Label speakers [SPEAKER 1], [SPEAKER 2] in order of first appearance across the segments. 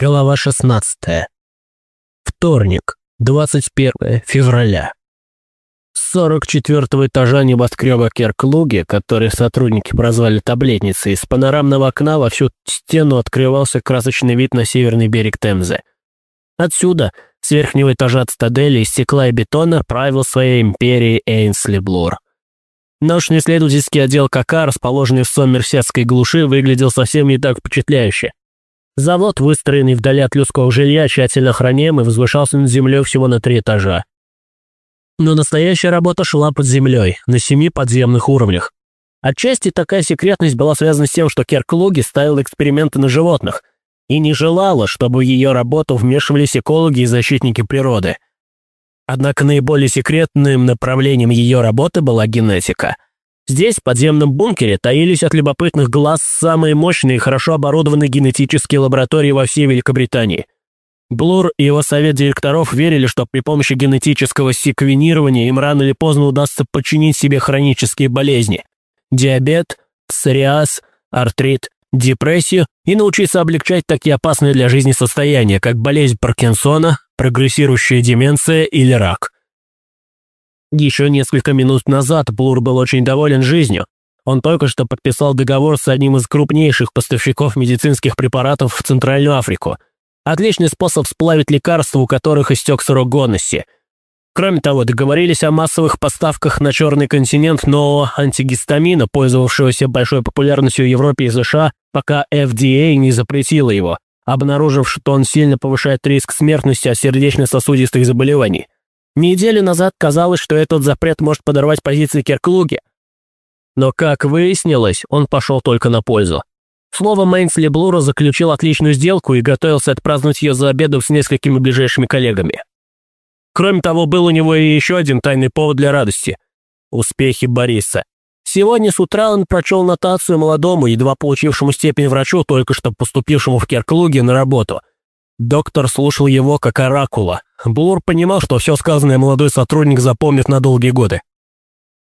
[SPEAKER 1] Глава 16. Вторник, 21 февраля. С 44 этажа небоскреба Керклуги, который сотрудники прозвали таблетницей, из панорамного окна во всю стену открывался красочный вид на северный берег Темзы. Отсюда, с верхнего этажа цитадели из стекла и бетона, правил своей империей Эйнсли Блур. Научно-исследовательский отдел КК, расположенный в Сомерсетской глуши, выглядел совсем не так впечатляюще. Завод, выстроенный вдали от людского жилья, тщательно охраняемый, возвышался над землей всего на три этажа. Но настоящая работа шла под землей, на семи подземных уровнях. Отчасти такая секретность была связана с тем, что Керклуги ставил эксперименты на животных и не желала, чтобы в ее работу вмешивались экологи и защитники природы. Однако наиболее секретным направлением ее работы была генетика – Здесь, в подземном бункере, таились от любопытных глаз самые мощные и хорошо оборудованные генетические лаборатории во всей Великобритании. Блур и его совет директоров верили, что при помощи генетического секвенирования им рано или поздно удастся подчинить себе хронические болезни – диабет, псориаз, артрит, депрессию и научиться облегчать такие опасные для жизни состояния, как болезнь Паркинсона, прогрессирующая деменция или рак – еще несколько минут назад Блур был очень доволен жизнью. Он только что подписал договор с одним из крупнейших поставщиков медицинских препаратов в Центральную Африку. Отличный способ сплавить лекарства, у которых истек срок годности. Кроме того, договорились о массовых поставках на Черный континент нового антигистамина, пользовавшегося большой популярностью в Европе и США, пока FDA не запретила его, обнаружив, что он сильно повышает риск смертности от сердечно-сосудистых заболеваний. Неделю назад казалось, что этот запрет может подорвать позиции Керклуги. Но, как выяснилось, он пошел только на пользу. Слово Мейнсли Блура заключил отличную сделку и готовился отпраздновать ее за обедом с несколькими ближайшими коллегами. Кроме того, был у него и еще один тайный повод для радости – успехи Бориса. Сегодня с утра он прочел нотацию молодому, едва получившему степень врачу, только что поступившему в Керклуге на работу. Доктор слушал его как оракула – Блур понимал, что все сказанное молодой сотрудник запомнит на долгие годы.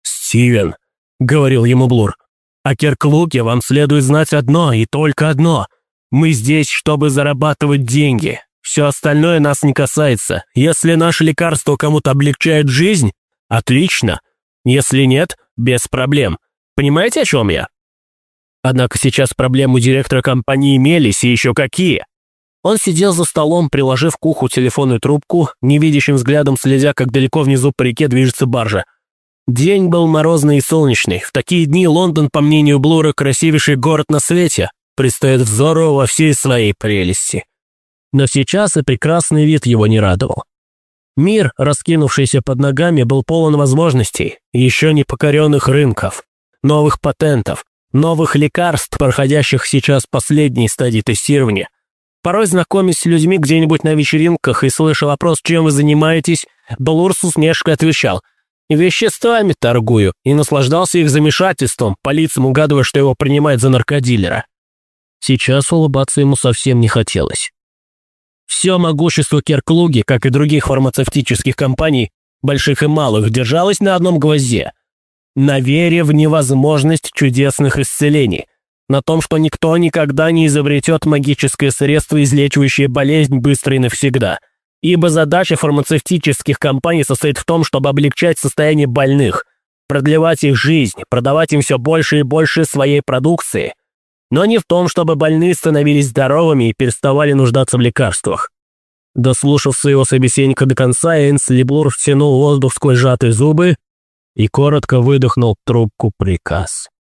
[SPEAKER 1] «Стивен», — говорил ему Блур, — «о Керклуке вам следует знать одно и только одно. Мы здесь, чтобы зарабатывать деньги. Все остальное нас не касается. Если наше лекарство кому-то облегчает жизнь, отлично. Если нет, без проблем. Понимаете, о чем я?» Однако сейчас проблемы директора компании имелись, и еще какие. Он сидел за столом, приложив к уху телефонную трубку, невидящим взглядом следя, как далеко внизу по реке движется баржа. День был морозный и солнечный. В такие дни Лондон, по мнению Блура, красивейший город на свете, предстоит взору во всей своей прелести. Но сейчас и прекрасный вид его не радовал. Мир, раскинувшийся под ногами, был полон возможностей, еще не покоренных рынков, новых патентов, новых лекарств, проходящих сейчас последней стадии тестирования, Порой знакомясь с людьми где-нибудь на вечеринках и слыша вопрос, чем вы занимаетесь, Блур с усмешкой отвечал «Веществами торгую» и наслаждался их замешательством, по лицам угадывая, что его принимают за наркодилера. Сейчас улыбаться ему совсем не хотелось. Все могущество Керклуги, как и других фармацевтических компаний, больших и малых, держалось на одном гвозде – на вере в невозможность чудесных исцелений, на том, что никто никогда не изобретет магическое средство, излечивающее болезнь быстро и навсегда. Ибо задача фармацевтических компаний состоит в том, чтобы облегчать состояние больных, продлевать их жизнь, продавать им все больше и больше своей продукции, но не в том, чтобы больные становились здоровыми и переставали нуждаться в лекарствах. Дослушав своего собеседника до конца, Эйнс Леблур втянул воздух сквозь сжатые зубы и коротко выдохнул трубку приказ.